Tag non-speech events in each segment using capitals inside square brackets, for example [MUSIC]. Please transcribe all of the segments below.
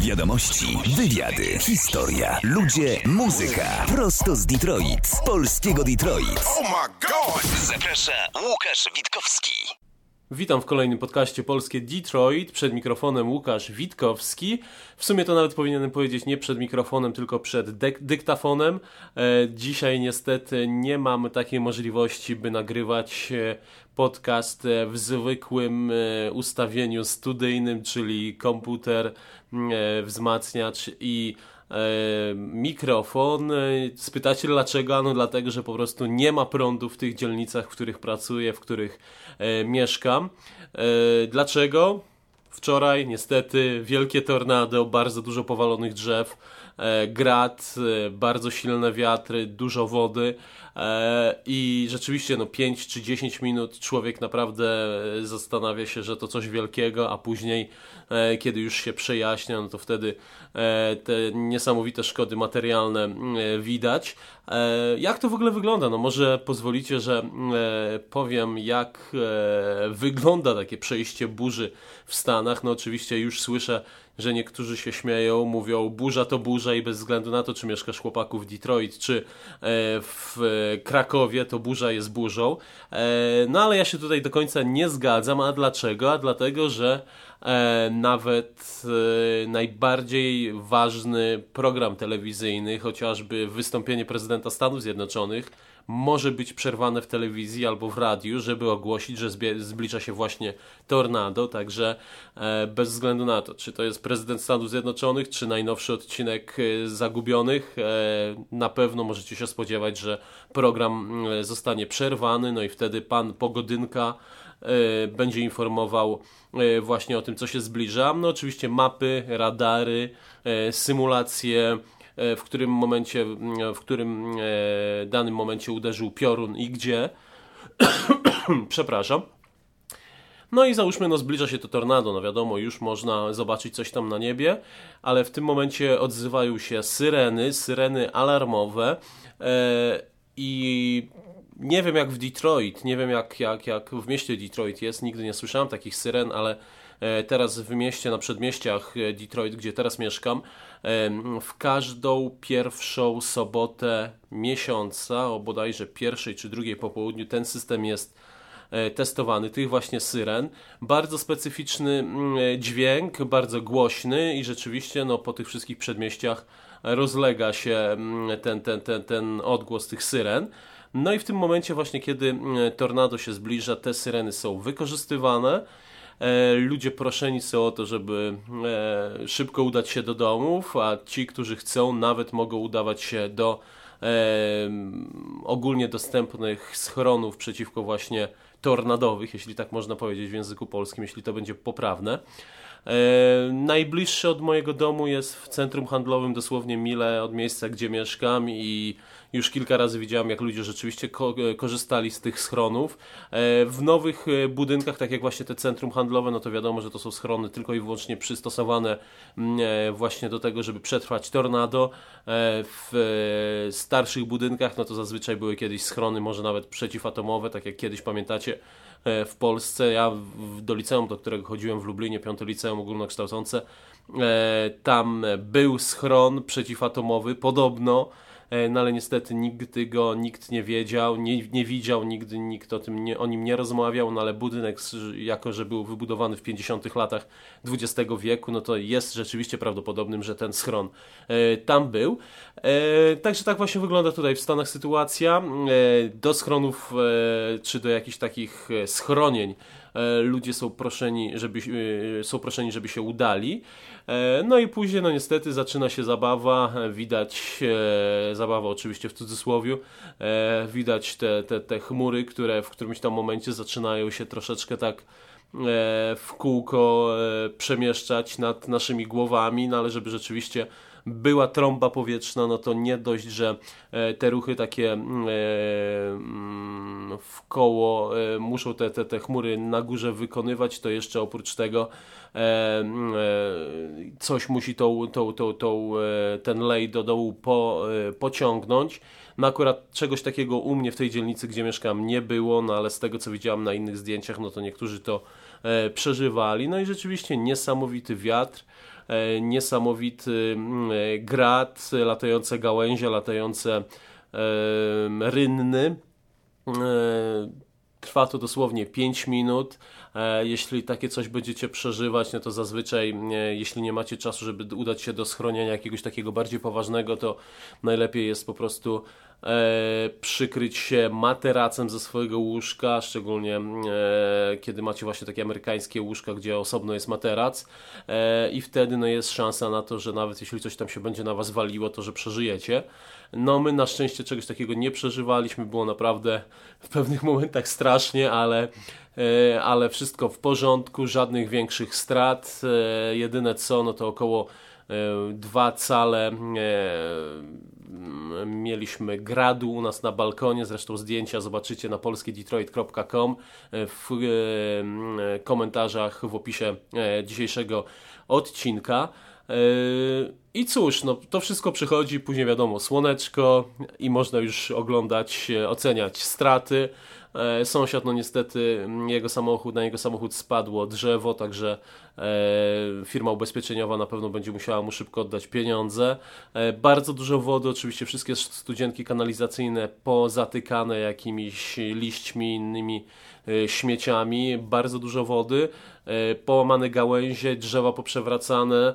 Wiadomości, wywiady, historia, ludzie, muzyka. Prosto z Detroit, z polskiego Detroit. Oh my god! Zaprasza Łukasz Witkowski. Witam w kolejnym podcaście Polskie Detroit. Przed mikrofonem Łukasz Witkowski. W sumie to nawet powinienem powiedzieć nie przed mikrofonem, tylko przed dek- dyktafonem. E, dzisiaj niestety nie mam takiej możliwości, by nagrywać e, podcast e, w zwykłym e, ustawieniu studyjnym, czyli komputer, e, wzmacniacz i mikrofon. Spytacie dlaczego? No dlatego, że po prostu nie ma prądu w tych dzielnicach, w których pracuję, w których mieszkam. Dlaczego? Wczoraj niestety wielkie tornado, bardzo dużo powalonych drzew, grad, e, bardzo silne wiatry, dużo wody e, i rzeczywiście no 5 czy 10 minut człowiek naprawdę e, zastanawia się, że to coś wielkiego, a później e, kiedy już się przejaśnia, no to wtedy e, te niesamowite szkody materialne e, widać. E, Jak to w ogóle wygląda? No może pozwolicie, że e, powiem jak e, wygląda takie przejście burzy w Stanach. No oczywiście już słyszę, że niektórzy się śmieją, mówią burza to burza i bez względu na to, czy mieszkasz chłopaku w Detroit, czy e, w Krakowie, to burza jest burzą. E, No ale ja się tutaj do końca nie zgadzam. A dlaczego? A dlatego, że nawet e, najbardziej ważny program telewizyjny, chociażby wystąpienie prezydenta Stanów Zjednoczonych, może być przerwane w telewizji albo w radiu, żeby ogłosić, że zbliża się właśnie tornado, także e, bez względu na to, czy to jest prezydent Stanów Zjednoczonych, czy najnowszy odcinek e, Zagubionych, e, na pewno możecie się spodziewać, że program e, zostanie przerwany, no i wtedy pan Pogodynka e, będzie informował e, właśnie o tym, co się zbliża. No oczywiście mapy, radary, e, symulacje, e, w którym momencie, m, w którym e, danym momencie uderzył piorun i gdzie. [COUGHS] Przepraszam. No i załóżmy, no zbliża się to tornado, no wiadomo, już można zobaczyć coś tam na niebie, ale w tym momencie odzywają się syreny, syreny alarmowe e, i nie wiem jak w Detroit, nie wiem jak, jak, jak w mieście Detroit jest, nigdy nie słyszałem takich syren, ale e, teraz w mieście, na przedmieściach e, Detroit, gdzie teraz mieszkam, w każdą pierwszą sobotę miesiąca, o bodajże pierwszej czy drugiej po południu, ten system jest e, testowany, tych właśnie syren. Bardzo specyficzny mm, dźwięk, bardzo głośny i rzeczywiście no, po tych wszystkich przedmieściach rozlega się mm, ten, ten, ten, ten odgłos tych syren. No i w tym momencie właśnie, kiedy mm, tornado się zbliża, te syreny są wykorzystywane. E, Ludzie proszeni są o to, żeby e, szybko udać się do domów, a ci, którzy chcą, nawet mogą udawać się do e, ogólnie dostępnych schronów przeciwko właśnie tornadowych, jeśli tak można powiedzieć w języku polskim, jeśli to będzie poprawne. E, najbliższy od mojego domu jest w centrum handlowym, dosłownie mile od miejsca, gdzie mieszkam i już kilka razy widziałem, jak ludzie rzeczywiście ko korzystali z tych schronów. E, w nowych e, budynkach, tak jak właśnie te centrum handlowe, no to wiadomo, że to są schrony tylko i wyłącznie przystosowane mm, e, właśnie do tego, żeby przetrwać tornado. E, w e, starszych budynkach, no to zazwyczaj były kiedyś schrony, może nawet przeciwatomowe, tak jak kiedyś pamiętacie, e, w Polsce. Ja do liceum, do którego chodziłem w Lublinie, piąte liceum ogólnokształcące, e, tam był schron przeciwatomowy, podobno, e, no ale niestety nigdy go nikt nie wiedział, nie, nie widział, nigdy nikt o, tym nie, o nim nie rozmawiał, no ale budynek, jako że był wybudowany w 50 latach XX wieku, no to jest rzeczywiście prawdopodobnym, że ten schron e, tam był. E, także tak właśnie wygląda tutaj w Stanach sytuacja. E, do schronów e, czy do jakichś takich e, schronień e, ludzie są proszeni, żeby, e, są proszeni, żeby się udali. E, No i później, no niestety, zaczyna się zabawa. E, Widać e, zabawa oczywiście w cudzysłowie. E, Widać te, te, te chmury, które w którymś tam momencie zaczynają się troszeczkę tak e, w kółko e, przemieszczać nad naszymi głowami, no ale żeby rzeczywiście była trąba powietrzna, no to nie dość, że e, te ruchy takie e, mm, w koło e, muszą te, te, te chmury na górze wykonywać, to jeszcze oprócz tego mm, coś musi tą, tą, tą, tą, ten lej do dołu po, pociągnąć. No akurat czegoś takiego u mnie w tej dzielnicy, gdzie mieszkam nie było, no ale z tego co widziałem na innych zdjęciach, no to niektórzy to przeżywali. No i rzeczywiście niesamowity wiatr. Niesamowity mm, grad, latające gałęzie, latające rynny. Trwa to dosłownie 5 minut. E, jeśli takie coś będziecie przeżywać, no to zazwyczaj, e, jeśli nie macie czasu, żeby udać się do schronienia jakiegoś takiego bardziej poważnego, to najlepiej jest po prostu e, przykryć się materacem ze swojego łóżka, szczególnie kiedy macie właśnie takie amerykańskie łóżka, gdzie osobno jest materac i wtedy no, jest szansa na to, że nawet jeśli coś tam się będzie na Was waliło, to że przeżyjecie. No my na szczęście czegoś takiego nie przeżywaliśmy, było naprawdę w pewnych momentach strasznie, ale, e, ale wszystko w porządku, żadnych większych strat. E, jedyne co, no to około e, dwa cale mieliśmy gradu u nas na balkonie, zresztą zdjęcia zobaczycie na polskiedetroit.com w komentarzach w opisie dzisiejszego odcinka. I cóż, no to wszystko przychodzi, później wiadomo, słoneczko i można już oglądać, oceniać straty. E, sąsiad, no niestety, jego samochód, na jego samochód spadło drzewo, także e, firma ubezpieczeniowa na pewno będzie musiała mu szybko oddać pieniądze. E, bardzo dużo wody, oczywiście wszystkie studzienki kanalizacyjne pozatykane jakimiś liśćmi, innymi śmieciami, bardzo dużo wody, połamane gałęzie, drzewa poprzewracane,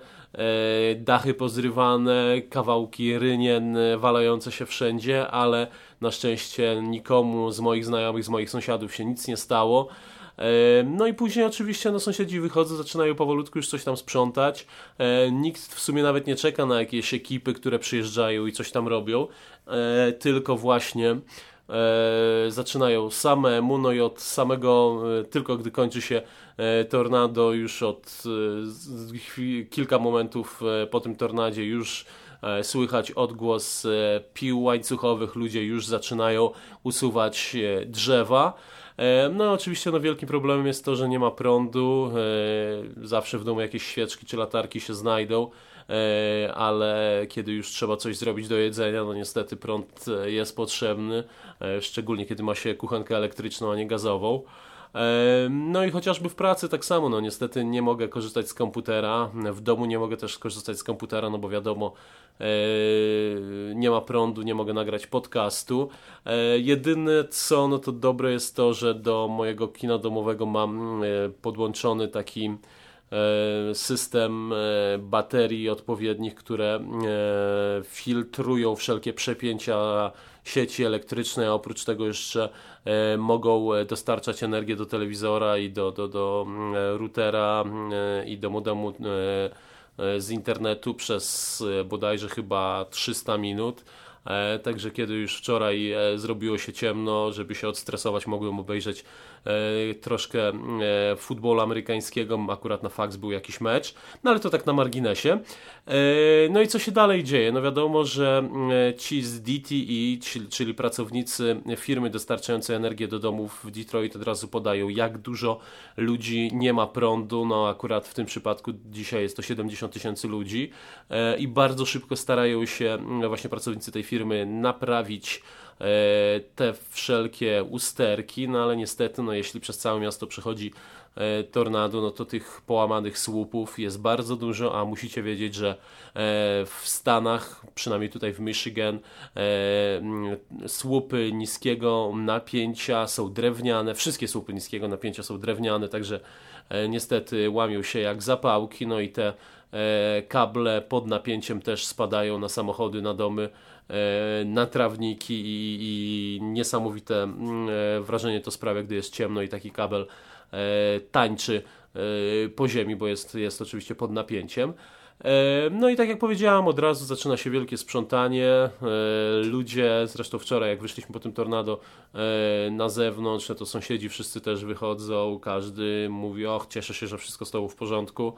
dachy pozrywane, kawałki rynien walające się wszędzie, ale na szczęście nikomu z moich znajomych, z moich sąsiadów się nic nie stało. E, no i później oczywiście no, sąsiedzi wychodzą, zaczynają powolutku już coś tam sprzątać. E, nikt w sumie nawet nie czeka na jakieś ekipy, które przyjeżdżają i coś tam robią, e, tylko właśnie zaczynają samemu, no i od samego, tylko gdy kończy się tornado, już od kilka momentów po tym tornadzie już E, słychać odgłos e, pił łańcuchowych, ludzie już zaczynają usuwać e, drzewa. No oczywiście no, wielkim problemem jest to, że nie ma prądu, zawsze w domu jakieś świeczki czy latarki się znajdą, ale kiedy już trzeba coś zrobić do jedzenia, no niestety prąd jest potrzebny, szczególnie kiedy ma się kuchenkę elektryczną, a nie gazową. No i chociażby w pracy tak samo, no niestety nie mogę korzystać z komputera, w domu nie mogę też korzystać z komputera, no bo wiadomo, e, nie ma prądu, nie mogę nagrać podcastu. E, jedyne co, no to dobre jest to, że do mojego kina domowego mam e, podłączony taki system baterii odpowiednich, które filtrują wszelkie przepięcia sieci elektrycznej, a oprócz tego jeszcze e, mogą e, dostarczać energię do telewizora i do, do, do mm, e, routera i do modemu z internetu przez bodajże chyba 300 minut. Także kiedy już wczoraj zrobiło się ciemno, żeby się odstresować, mogłem obejrzeć E, troszkę e, futbolu amerykańskiego, akurat na faks był jakiś mecz, no ale to tak na marginesie. E, no i co się dalej dzieje? No wiadomo, że ci z DTE, czyli pracownicy firmy dostarczającej energię do domów w Detroit od razu podają, jak dużo ludzi nie ma prądu, no akurat w tym przypadku dzisiaj jest to 70 tysięcy ludzi i bardzo szybko starają się właśnie pracownicy tej firmy naprawić E, te wszelkie usterki, no ale niestety, no jeśli przez całe miasto przechodzi e, tornado, no to tych połamanych słupów jest bardzo dużo, a musicie wiedzieć, że e, w Stanach, przynajmniej tutaj w Michigan, słupy niskiego napięcia są drewniane, wszystkie słupy niskiego napięcia są drewniane, także niestety łamią się jak zapałki, no i te kable pod napięciem też spadają na samochody, na domy, E, na trawniki i, i niesamowite mm, e, wrażenie to sprawia, gdy jest ciemno i taki kabel e, tańczy po ziemi, bo jest, jest oczywiście pod napięciem. No i tak jak powiedziałam, od razu zaczyna się wielkie sprzątanie. Ludzie, zresztą wczoraj jak wyszliśmy po tym tornado na zewnątrz, no to sąsiedzi wszyscy też wychodzą, każdy mówi, och, cieszę się, że wszystko stało w porządku.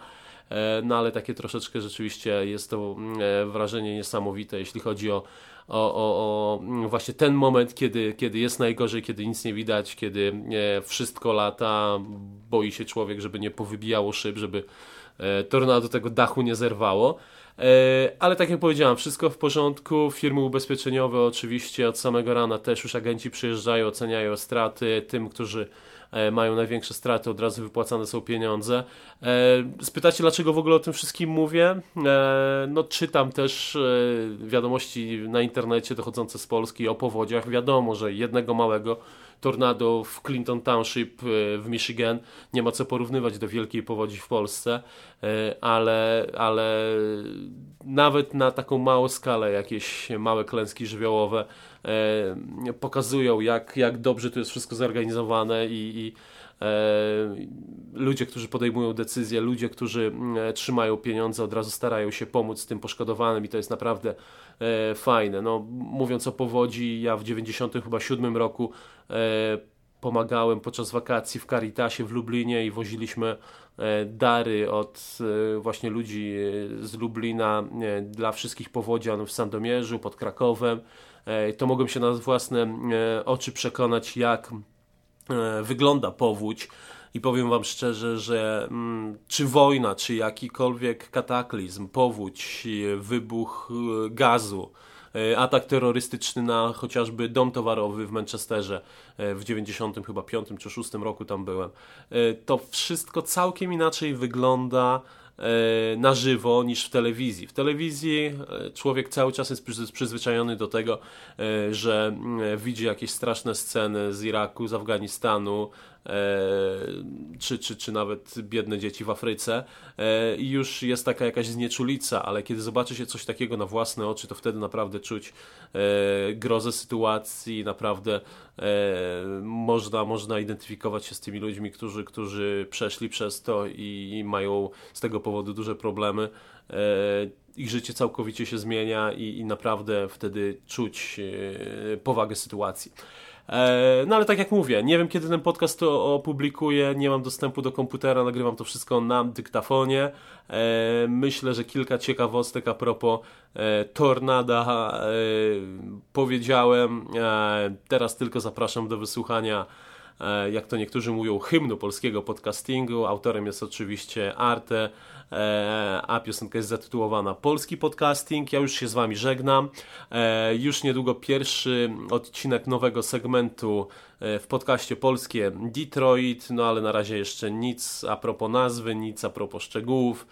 E, no ale takie troszeczkę rzeczywiście jest to mm, e, wrażenie niesamowite, jeśli chodzi o, o, o, o mm, właśnie ten moment, kiedy, kiedy jest najgorzej, kiedy nic nie widać, kiedy e, wszystko lata, boi się człowiek, żeby nie powybijało szyb, żeby tornado tego dachu nie zerwało. Ale tak jak powiedziałem, wszystko w porządku. Firmy ubezpieczeniowe oczywiście od samego rana też już agenci przyjeżdżają, oceniają straty. Tym, którzy mają największe straty, od razu wypłacane są pieniądze. Spytacie, dlaczego w ogóle o tym wszystkim mówię? No, czytam też wiadomości na internecie dochodzące z Polski o powodziach. Wiadomo, że jednego małego tornado w Clinton Township e, w Michigan. Nie ma co porównywać do wielkiej powodzi w Polsce, e, ale, ale nawet na taką małą skalę jakieś małe klęski żywiołowe e, pokazują, jak, jak dobrze to jest wszystko zorganizowane i, i ludzie, którzy podejmują decyzje, ludzie, którzy trzymają pieniądze, od razu starają się pomóc tym poszkodowanym i to jest naprawdę e, fajne. No, mówiąc o powodzi, ja w 97 roku e, pomagałem podczas wakacji w Caritasie w Lublinie i woziliśmy e, dary od e, właśnie ludzi e, z Lublina dla wszystkich powodzian w Sandomierzu, pod Krakowem. To mogłem się na własne oczy przekonać, jak wygląda powódź i powiem Wam szczerze, że mm, czy wojna, czy jakikolwiek kataklizm, powódź, wybuch e, gazu, e, atak terrorystyczny na chociażby dom towarowy w Manchesterze e, w 90 chyba 5 czy 6 roku tam byłem. To wszystko całkiem inaczej wygląda na żywo niż w telewizji. W telewizji człowiek cały czas jest przyzwyczajony do tego, że widzi jakieś straszne sceny z Iraku, z Afganistanu, E, czy, czy, czy nawet biedne dzieci w Afryce. E, i już jest taka jakaś znieczulica, ale kiedy zobaczy się coś takiego na własne oczy, to wtedy naprawdę czuć e, grozę sytuacji, naprawdę można, można identyfikować się z tymi ludźmi, którzy, którzy przeszli przez to i mają z tego powodu duże problemy. Ich życie całkowicie się zmienia i, i naprawdę wtedy czuć powagę sytuacji. E, no ale tak jak mówię, nie wiem kiedy ten podcast opublikuję, nie mam dostępu do komputera, nagrywam to wszystko na dyktafonie. E, myślę, że kilka ciekawostek a propos e, tornada powiedziałem. Teraz tylko zapraszam do wysłuchania jak to niektórzy mówią, hymnu polskiego podcastingu. Autorem jest oczywiście Arte, E, a piosenka jest zatytułowana Polski Podcasting. Ja już się z Wami żegnam. E, już niedługo pierwszy odcinek nowego segmentu e, w podcaście polskie Detroit, no ale na razie jeszcze nic a propos nazwy, nic a propos szczegółów.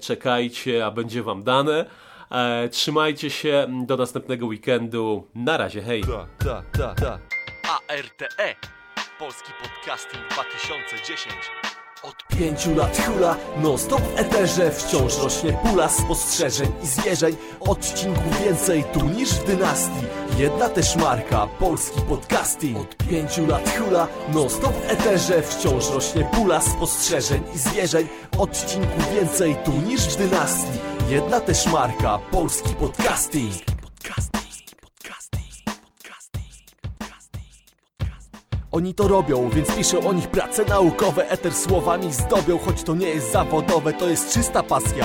Czekajcie, a będzie Wam dane. Trzymajcie się do następnego weekendu. Na razie, hej. ARTE Polski Podcasting 2010 od pięciu lat hula, non stop w eterze. Wciąż rośnie pula spostrzeżeń i zwierzeń. Odcinków więcej tu niż w dynastii. Jedna też marka, polski podcasting. Od pięciu lat hula, non stop w eterze. Wciąż rośnie pula spostrzeżeń i zwierzeń. Odcinków więcej tu niż w dynastii. Jedna też marka, polski podcasting Oni to robią, więc piszę o nich prace naukowe. Eter słowami zdobią, choć to nie jest zawodowe To jest czysta pasja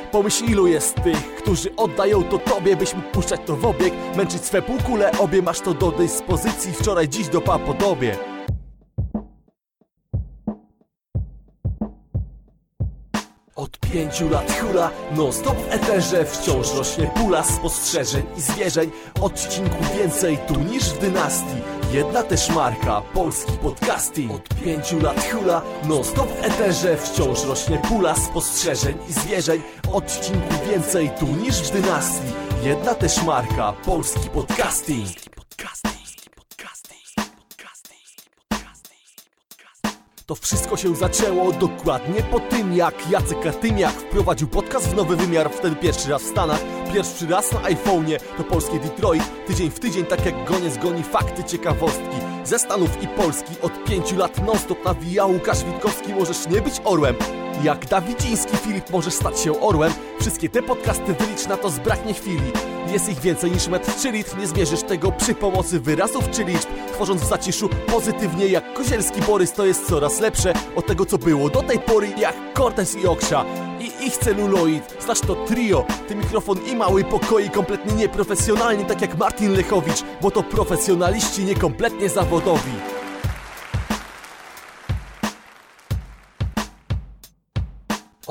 Pomyśl ilu jest tych, którzy oddają to tobie Byś mógł puszczać to w obieg Męczyć swe półkule. Obie Masz to do dyspozycji Wczoraj, dziś do podobie Od pięciu lat hula, non stop w eterze Wciąż rośnie pula spostrzeżeń i zwierzeń. Odcinków więcej tu niż w dynastii Jedna też marka, polski podcasting. Od pięciu lat hula, non stop w eterze. Wciąż rośnie pula spostrzeżeń i zwierzeń. Odcinków więcej tu niż w dynastii. Jedna też marka, polski podcasting. To wszystko się zaczęło dokładnie po tym, jak Jacek Katymiak wprowadził podcast w nowy wymiar, wtedy pierwszy raz w Stanach, pierwszy raz na iPhone'ie, to polskie Detroit, tydzień w tydzień, tak jak goniec goni fakty, ciekawostki. Ze Stanów i Polski od pięciu lat non-stop nawija Łukasz Witkowski, możesz nie być orłem. Jak Dawidziński Filip możesz stać się orłem, Wszystkie te podcasty wylicz na to zbraknie chwili. Jest ich więcej niż metr czy litr. Nie zmierzysz tego przy pomocy wyrazów czy liczb. Tworząc w zaciszu pozytywnie jak Kozielski Borys To jest coraz lepsze. Od tego co było do tej pory Jak Cortez i Oksza i ich celuloid. Znasz to trio, ty mikrofon i mały pokoi Kompletnie nieprofesjonalnie tak jak Martin Lechowicz Bo to profesjonaliści niekompletnie zawodowi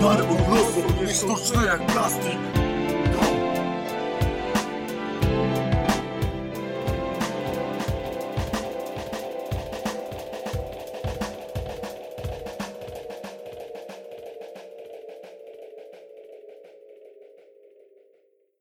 kocha polski podcasting To dar od losu, nie sztuczny jak plastik